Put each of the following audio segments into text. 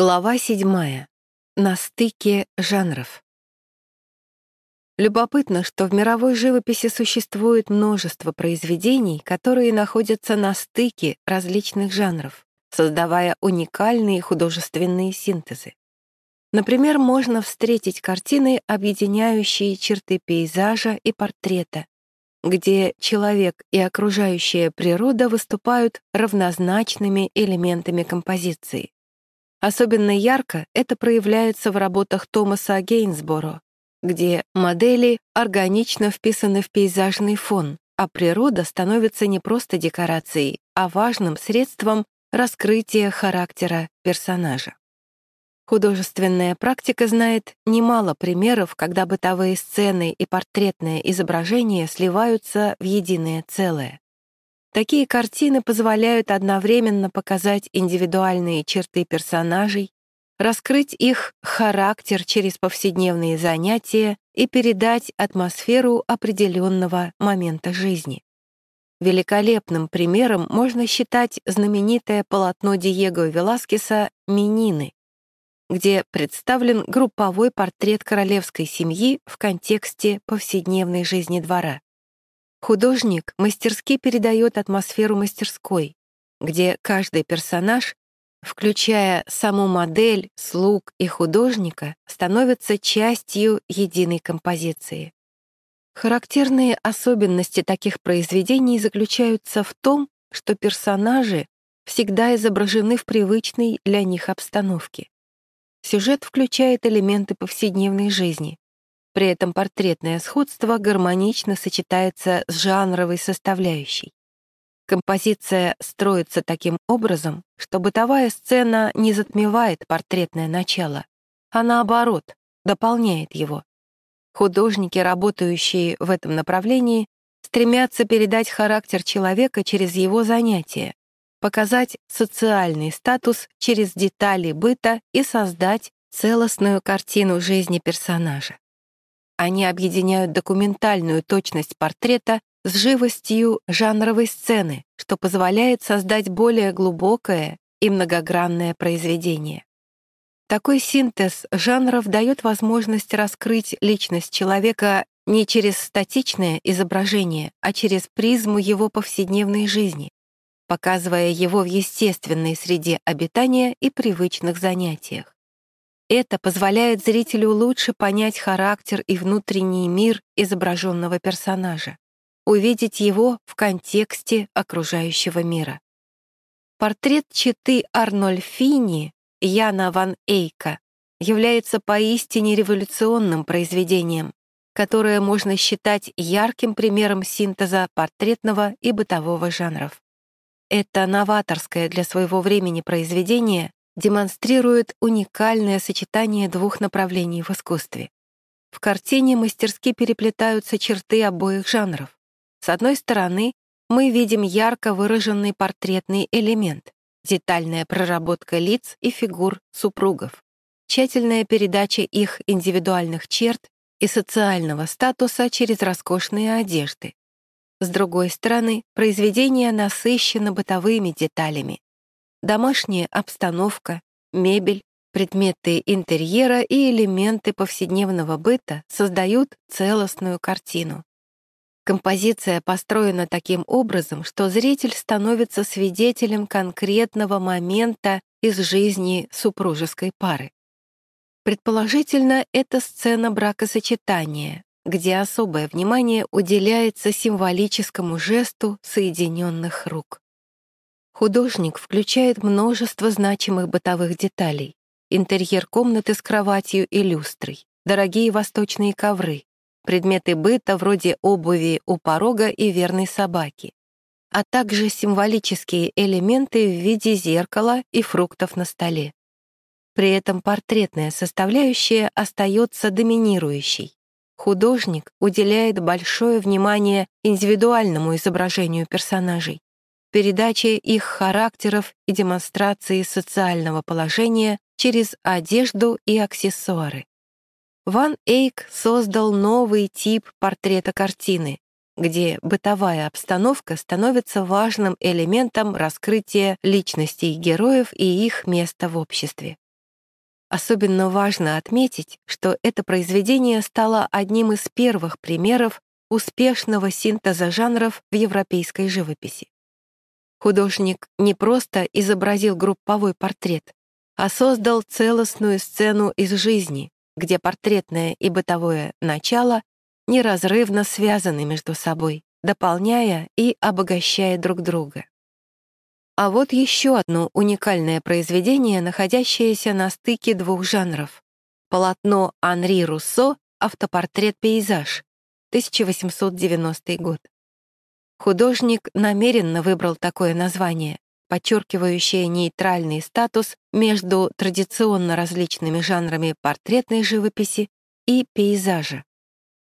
Глава седьмая. На стыке жанров. Любопытно, что в мировой живописи существует множество произведений, которые находятся на стыке различных жанров, создавая уникальные художественные синтезы. Например, можно встретить картины, объединяющие черты пейзажа и портрета, где человек и окружающая природа выступают равнозначными элементами композиции. Особенно ярко это проявляется в работах Томаса Гейнсборо, где модели органично вписаны в пейзажный фон, а природа становится не просто декорацией, а важным средством раскрытия характера персонажа. Художественная практика знает немало примеров, когда бытовые сцены и портретное изображение сливаются в единое целое. Такие картины позволяют одновременно показать индивидуальные черты персонажей, раскрыть их характер через повседневные занятия и передать атмосферу определенного момента жизни. Великолепным примером можно считать знаменитое полотно Диего Веласкеса «Минины», где представлен групповой портрет королевской семьи в контексте повседневной жизни двора. Художник мастерски передает атмосферу мастерской, где каждый персонаж, включая саму модель, слуг и художника, становится частью единой композиции. Характерные особенности таких произведений заключаются в том, что персонажи всегда изображены в привычной для них обстановке. Сюжет включает элементы повседневной жизни, при этом портретное сходство гармонично сочетается с жанровой составляющей. Композиция строится таким образом, что бытовая сцена не затмевает портретное начало, а наоборот, дополняет его. Художники, работающие в этом направлении, стремятся передать характер человека через его занятия, показать социальный статус через детали быта и создать целостную картину жизни персонажа. Они объединяют документальную точность портрета с живостью жанровой сцены, что позволяет создать более глубокое и многогранное произведение. Такой синтез жанров дает возможность раскрыть личность человека не через статичное изображение, а через призму его повседневной жизни, показывая его в естественной среде обитания и привычных занятиях. Это позволяет зрителю лучше понять характер и внутренний мир изображенного персонажа, увидеть его в контексте окружающего мира. Портрет читы Арнольфини Яна ван Эйка является поистине революционным произведением, которое можно считать ярким примером синтеза портретного и бытового жанров. Это новаторское для своего времени произведение демонстрирует уникальное сочетание двух направлений в искусстве. В картине мастерски переплетаются черты обоих жанров. С одной стороны, мы видим ярко выраженный портретный элемент, детальная проработка лиц и фигур супругов, тщательная передача их индивидуальных черт и социального статуса через роскошные одежды. С другой стороны, произведение насыщено бытовыми деталями, домашняя обстановка, мебель, предметы интерьера и элементы повседневного быта создают целостную картину. Композиция построена таким образом, что зритель становится свидетелем конкретного момента из жизни супружеской пары. Предположительно, это сцена бракосочетания, где особое внимание уделяется символическому жесту соединенных рук. Художник включает множество значимых бытовых деталей. Интерьер комнаты с кроватью и люстрой, дорогие восточные ковры, предметы быта вроде обуви у порога и верной собаки, а также символические элементы в виде зеркала и фруктов на столе. При этом портретная составляющая остается доминирующей. Художник уделяет большое внимание индивидуальному изображению персонажей, передаче их характеров и демонстрации социального положения через одежду и аксессуары. Ван Эйк создал новый тип портрета картины, где бытовая обстановка становится важным элементом раскрытия личностей героев и их места в обществе. Особенно важно отметить, что это произведение стало одним из первых примеров успешного синтеза жанров в европейской живописи. Художник не просто изобразил групповой портрет, а создал целостную сцену из жизни, где портретное и бытовое начало неразрывно связаны между собой, дополняя и обогащая друг друга. А вот еще одно уникальное произведение, находящееся на стыке двух жанров. Полотно Анри Руссо «Автопортрет-пейзаж», 1890 год. Художник намеренно выбрал такое название, подчеркивающее нейтральный статус между традиционно различными жанрами портретной живописи и пейзажа.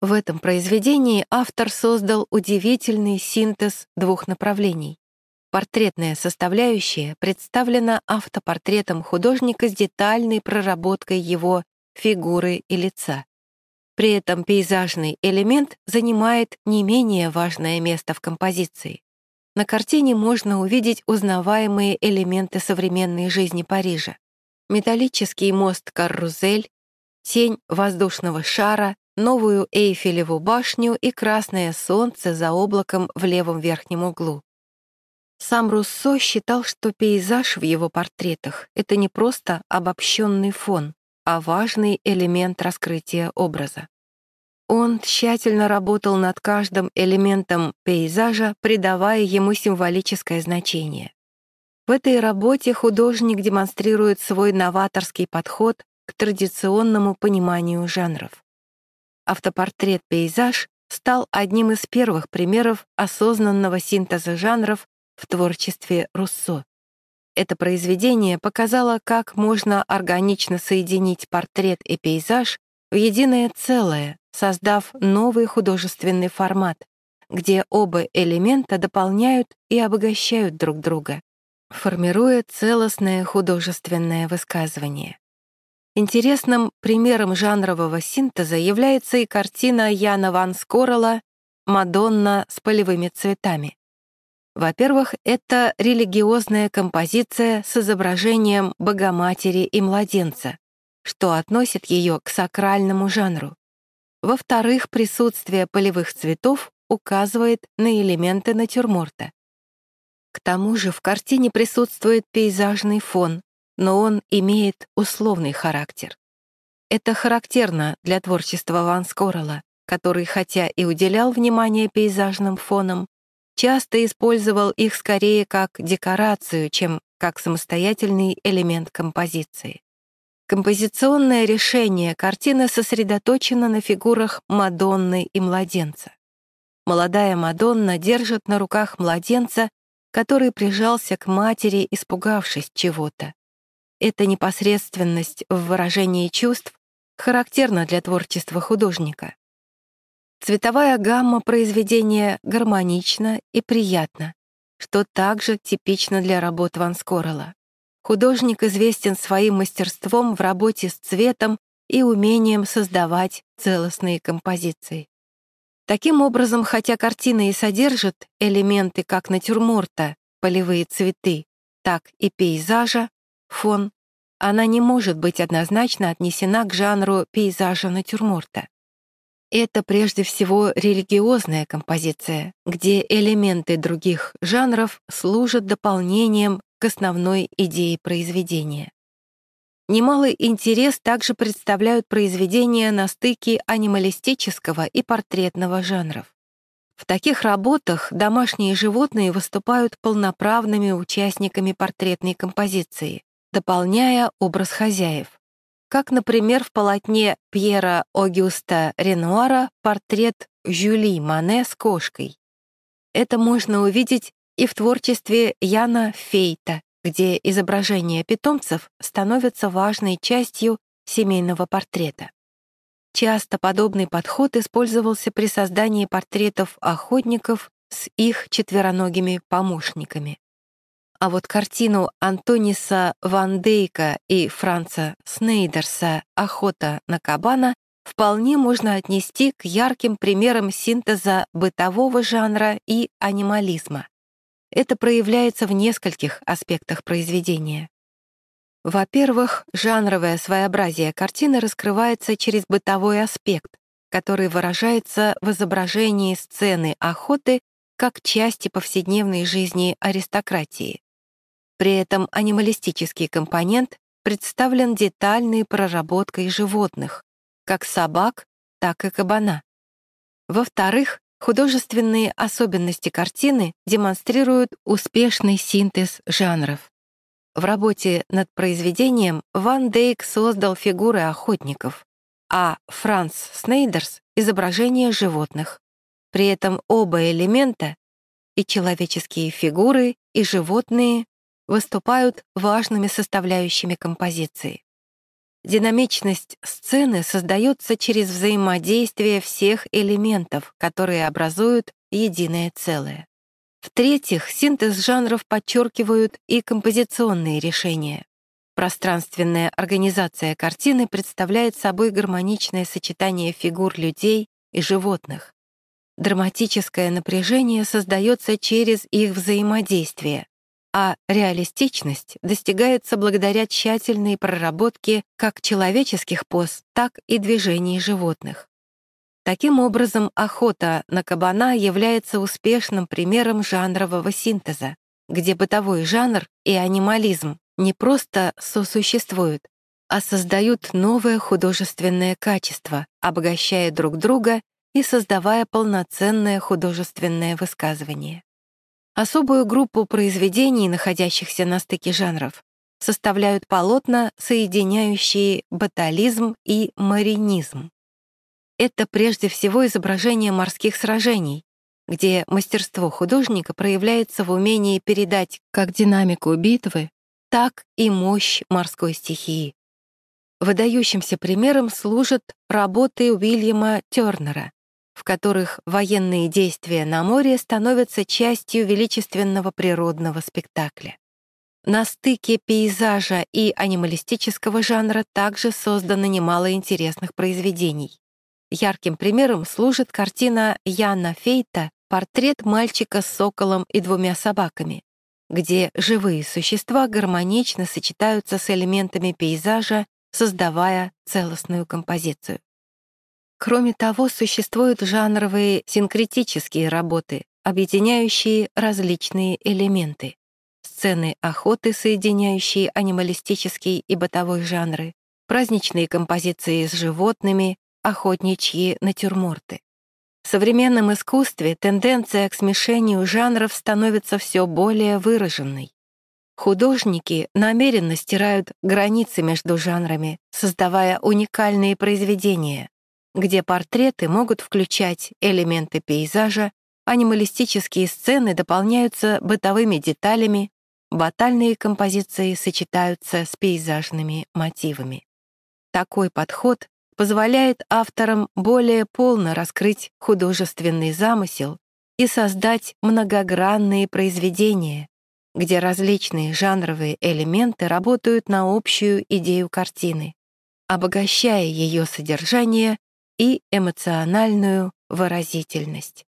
В этом произведении автор создал удивительный синтез двух направлений. Портретная составляющая представлена автопортретом художника с детальной проработкой его фигуры и лица. При этом пейзажный элемент занимает не менее важное место в композиции. На картине можно увидеть узнаваемые элементы современной жизни Парижа. Металлический мост-каррузель, тень воздушного шара, новую Эйфелеву башню и красное солнце за облаком в левом верхнем углу. Сам Руссо считал, что пейзаж в его портретах — это не просто обобщенный фон, а важный элемент раскрытия образа. Он тщательно работал над каждым элементом пейзажа, придавая ему символическое значение. В этой работе художник демонстрирует свой новаторский подход к традиционному пониманию жанров. Автопортрет-пейзаж стал одним из первых примеров осознанного синтеза жанров в творчестве Руссо. Это произведение показало, как можно органично соединить портрет и пейзаж в единое целое, создав новый художественный формат, где оба элемента дополняют и обогащают друг друга, формируя целостное художественное высказывание. Интересным примером жанрового синтеза является и картина Яна Ван Скорела «Мадонна с полевыми цветами». Во-первых, это религиозная композиция с изображением Богоматери и младенца, что относит ее к сакральному жанру. Во-вторых, присутствие полевых цветов указывает на элементы натюрморта. К тому же в картине присутствует пейзажный фон, но он имеет условный характер. Это характерно для творчества Ван Скорела, который, хотя и уделял внимание пейзажным фонам, часто использовал их скорее как декорацию, чем как самостоятельный элемент композиции. Композиционное решение картины сосредоточено на фигурах Мадонны и младенца. Молодая Мадонна держит на руках младенца, который прижался к матери, испугавшись чего-то. Эта непосредственность в выражении чувств характерна для творчества художника. Цветовая гамма произведения гармонична и приятна, что также типично для работ Ван Скорела. Художник известен своим мастерством в работе с цветом и умением создавать целостные композиции. Таким образом, хотя картина и содержит элементы как натюрморта, полевые цветы, так и пейзажа, фон, она не может быть однозначно отнесена к жанру пейзажа натюрморта. Это прежде всего религиозная композиция, где элементы других жанров служат дополнением к основной идее произведения. Немалый интерес также представляют произведения на стыке анималистического и портретного жанров. В таких работах домашние животные выступают полноправными участниками портретной композиции, дополняя образ хозяев. Как, например, в полотне Пьера Огюста Ренуара портрет Жюли Мане с кошкой. Это можно увидеть и в творчестве Яна Фейта, где изображения питомцев становятся важной частью семейного портрета. Часто подобный подход использовался при создании портретов охотников с их четвероногими помощниками. А вот картину Антониса Ван Дейка и Франца Снейдерса «Охота на кабана» вполне можно отнести к ярким примерам синтеза бытового жанра и анимализма. Это проявляется в нескольких аспектах произведения. Во-первых, жанровое своеобразие картины раскрывается через бытовой аспект, который выражается в изображении сцены охоты как части повседневной жизни аристократии. При этом анималистический компонент представлен детальной проработкой животных, как собак, так и кабана. Во-вторых, художественные особенности картины демонстрируют успешный синтез жанров. В работе над произведением Ван Дейк создал фигуры охотников, а Франц Снейдерс — изображение животных. При этом оба элемента, и человеческие фигуры, и животные, выступают важными составляющими композиции. Динамичность сцены создается через взаимодействие всех элементов, которые образуют единое целое. В-третьих, синтез жанров подчеркивают и композиционные решения. Пространственная организация картины представляет собой гармоничное сочетание фигур людей и животных. Драматическое напряжение создается через их взаимодействие, а реалистичность достигается благодаря тщательной проработке как человеческих поз, так и движений животных. Таким образом, охота на кабана является успешным примером жанрового синтеза, где бытовой жанр и анимализм не просто сосуществуют, а создают новое художественное качество, обогащая друг друга и создавая полноценное художественное высказывание. Особую группу произведений, находящихся на стыке жанров, составляют полотна, соединяющие батализм и маринизм. Это прежде всего изображение морских сражений, где мастерство художника проявляется в умении передать как динамику битвы, так и мощь морской стихии. Выдающимся примером служат работы Уильяма Тернера, в которых военные действия на море становятся частью величественного природного спектакля. На стыке пейзажа и анималистического жанра также создано немало интересных произведений. Ярким примером служит картина Яна Фейта «Портрет мальчика с соколом и двумя собаками», где живые существа гармонично сочетаются с элементами пейзажа, создавая целостную композицию. Кроме того, существуют жанровые синкретические работы, объединяющие различные элементы. Сцены охоты, соединяющие анималистический и бытовой жанры, праздничные композиции с животными, охотничьи натюрморты. В современном искусстве тенденция к смешению жанров становится все более выраженной. Художники намеренно стирают границы между жанрами, создавая уникальные произведения, где портреты могут включать элементы пейзажа, анималистические сцены дополняются бытовыми деталями, батальные композиции сочетаются с пейзажными мотивами. Такой подход позволяет авторам более полно раскрыть художественный замысел и создать многогранные произведения, где различные жанровые элементы работают на общую идею картины, обогащая ее содержание и эмоциональную выразительность.